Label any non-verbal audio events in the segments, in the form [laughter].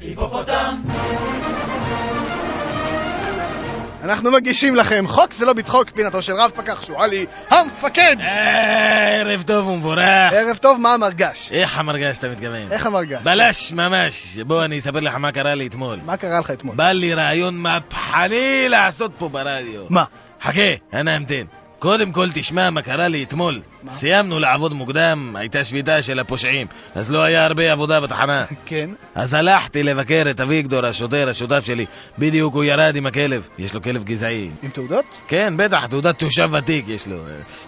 היפופוטם! אנחנו מגישים לכם חוק זה לא בצחוק, פינתו של רב פקח שועלי, המפקד! ערב טוב ומבורך. ערב טוב, מה המרגש? איך המרגש אתה מתכוון? איך המרגש? בלש ממש. בוא אני אספר לך מה קרה לי אתמול. מה קרה לך אתמול? בא לי רעיון מהפכני לעשות פה ברדיו. מה? חכה, אנא המתן. קודם כל תשמע מה קרה לי אתמול. מה? סיימנו לעבוד מוקדם, הייתה שביתה של הפושעים, אז לא היה הרבה עבודה בתחנה. כן? אז הלכתי לבקר את אביגדור, השוטר, השותף שלי. בדיוק הוא ירד עם הכלב. יש לו כלב גזעי. עם תעודות? כן, בטח, תעודת תושב ותיק יש לו.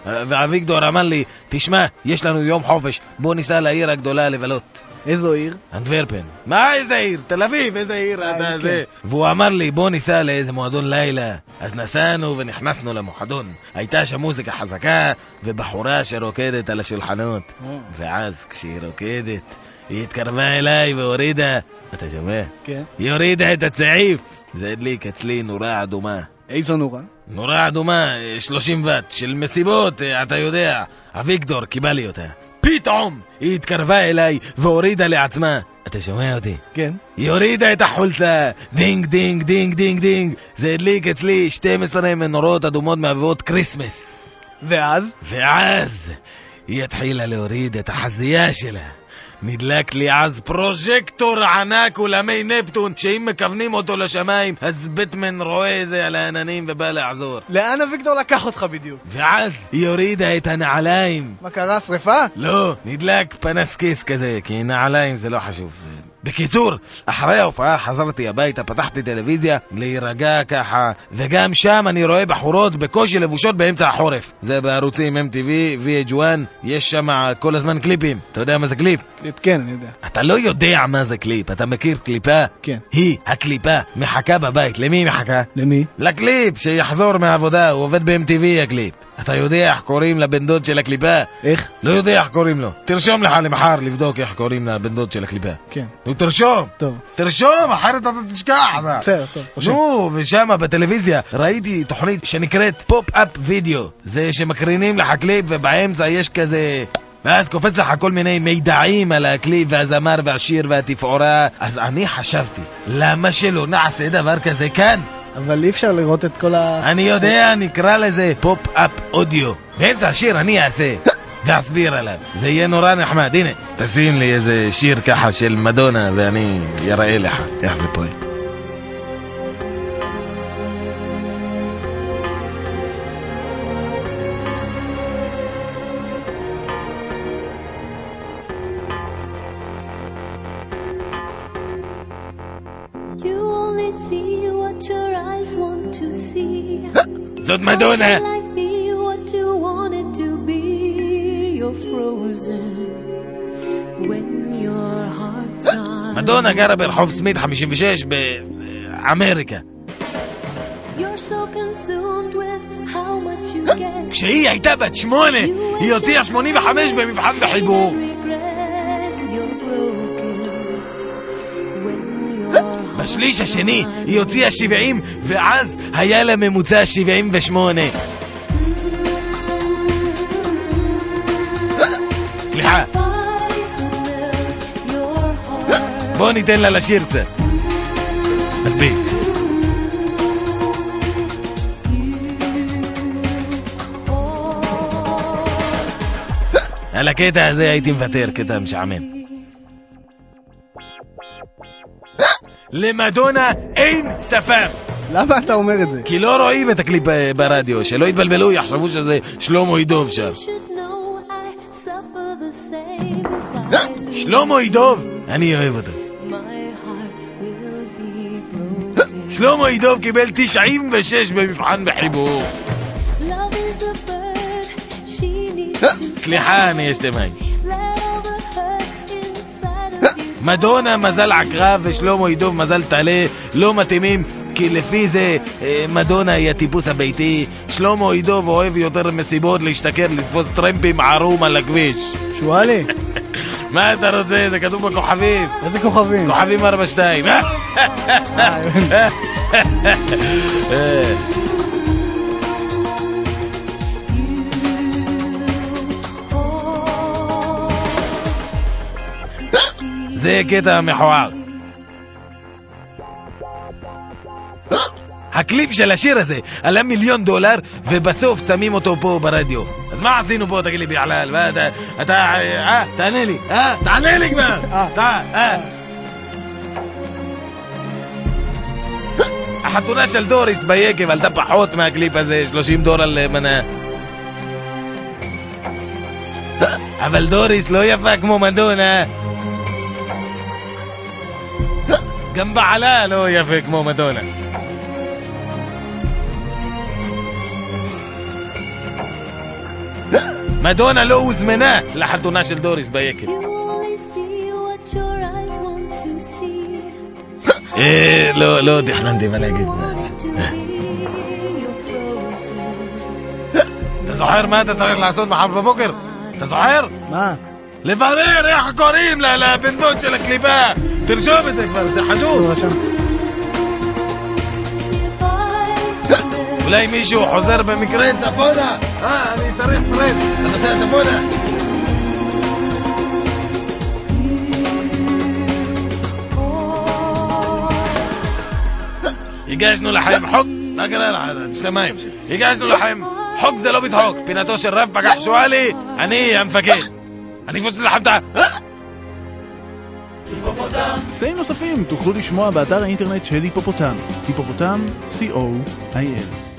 ואביגדור אמר לי, תשמע, יש לנו יום חופש, בוא ניסע לעיר הגדולה לבלות. איזו עיר? אנטוורפן. מה איזה עיר? תל אביב, איזה עיר אה, אתה כן. זה? והוא אמר לי, בוא ניסע לאיזה מועדון לילה. אז נסענו ונכנסנו למועדון. הייתה שם מוזיקה חזקה, ובחורה שרוקדת על השולחנות. אה. ואז כשהיא רוקדת, היא התקרבה אליי והורידה, אתה שומע? כן. היא הורידה את הצעיף. זה הדליק אצלי נורה אדומה. איזו נורה? נורה אדומה, אה, 30 ואט, של מסיבות, אה, אתה יודע. אביגדור קיבל לי אותה. פתאום היא התקרבה אליי והורידה לעצמה. אתה שומע אותי? כן. היא הורידה את החולצה, דינג דינג דינג דינג דינג. זה הדליק אצלי 12 מנורות אדומות מהבובות כריסמס. ואז? ואז היא התחילה להוריד את החזייה שלה. נדלק לי אז פרוז'קטור ענק עולמי נפטון שאם מכוונים אותו לשמיים אז בטמן רואה את זה על העננים ובא לעזור. לאן אביגדור לקח אותך בדיוק? ואז היא הורידה את הנעליים. מה קרה, שריפה? לא, נדלק פנס כיס כזה, כי נעליים זה לא חשוב. בקיצור, אחרי ההופעה חזרתי הביתה, פתחתי טלוויזיה, להירגע ככה, וגם שם אני רואה בחורות בקושי לבושות באמצע החורף. זה בערוצים MTV, VH1, יש שם כל הזמן קליפים. אתה יודע מה זה קליפ? קליפ, כן, אני יודע. אתה לא יודע מה זה קליפ, אתה מכיר קליפה? כן. היא, הקליפה, מחכה בבית. למי היא מחכה? למי? לקליפ, שיחזור מהעבודה, הוא עובד ב-MTV הקליפ. אתה יודע איך קוראים לבן דוד של הקליפה? איך? לא יודע איך קוראים לו. תרשום לך למחר לבדוק איך קוראים לבן דוד של הקליפה. כן. נו, תרשום! טוב. תרשום, אחרת אתה תשכח. בסדר, טוב. נו, ושם בטלוויזיה ראיתי תוכנית שנקראת Pop-Up Video. זה שמקרינים לך קליפ ובאמצע יש כזה... ואז קופץ לך כל מיני מידעים על הקליפ והזמר והשיר והתפאורה. אז אני חשבתי, למה שלא נעשה דבר כזה כאן? אבל אי אפשר לראות את כל ה... אני יודע, נקרא לזה pop-up audio. באמצע השיר אני אעשה. ואסביר עליו. זה יהיה נורא נחמד. הנה, תשים לי איזה שיר ככה של מדונה ואני אראה לך איך זה פועל. Heart's not. מדונה גרה ברחוב סמית 56 באמריקה. Get. כשהיא הייתה בת שמונה, היא הוציאה 85 במבחן בחיבור. בשליש השני היא הוציאה 70, ואז היה לה ממוצע 78. סליחה, fight will your heart. בוא ניתן לה לשיר קצת. מספיק. על הקטע הזה הייתי מוותר, קטע משעמם. למדונה אין שפם, למה אתה אומר את זה? כי לא רואים את הקליפ אה, ברדיו, שלא יתבלבלו, יחשבו שזה שלמה same fight. שלמה עידוב, אני אוהב אותו. שלמה עידוב קיבל 96 במבחן בחיבור. סליחה, אני אשתה מים. מדונה מזל עקרב ושלמה עידוב מזל טלה לא מתאימים כי לפי זה אה, מדונה היא הטיפוס הביתי. שלמה עידוב אוהב יותר מסיבות להשתכר לתפוס טרמפים ערום על הכביש. שועלי, [laughs] מה אתה רוצה? זה כתוב בכוכבים. איזה כוכבים? כוכבים 42 [laughs] זה קטע מכוער. הקליפ של השיר הזה עלה מיליון דולר, ובסוף שמים אותו פה ברדיו. אז מה עשינו פה, תגיד לי, ביעלל? אתה... אתה... אה, תענה לי. אה, תענה לי כבר! אה. אה. החתונה של דוריס ביקב עלתה פחות מהקליפ הזה, 30 דולר למנה. אבל דוריס לא יפה כמו מדונה. גם בעלה לא יפה כמו מדונה. מדונה לא הוזמנה לחתונה של דוריס ביקב. You only see what your eyes want to see. אה, לא, לא תכננתי מה להגיד. You want it to לברר איך קוראים לבן דוד של הקליפה. תרשום את זה כבר, זה חשוב. אולי מישהו חוזר במקרה צפונה? אה, אני צריך פרט. אתה נוסע צפונה? הגשנו לכם חוק, מה קרה לך? תשתה מים. הגשנו לכם חוק זה לא בצחוק, פינתו של רב פקח שואלי, אני המפקד. אני אפוצץ לכם את ה... קטעים נוספים תוכלו לשמוע באתר האינטרנט של היפופוטם, היפופוטם, co.il.